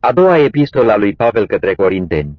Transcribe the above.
A doua epistola lui Pavel către Corinteni.